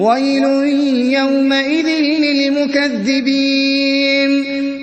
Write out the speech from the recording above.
وَيْلٌ يَوْمَئِذٍ لِّلْمُكَذِّبِينَ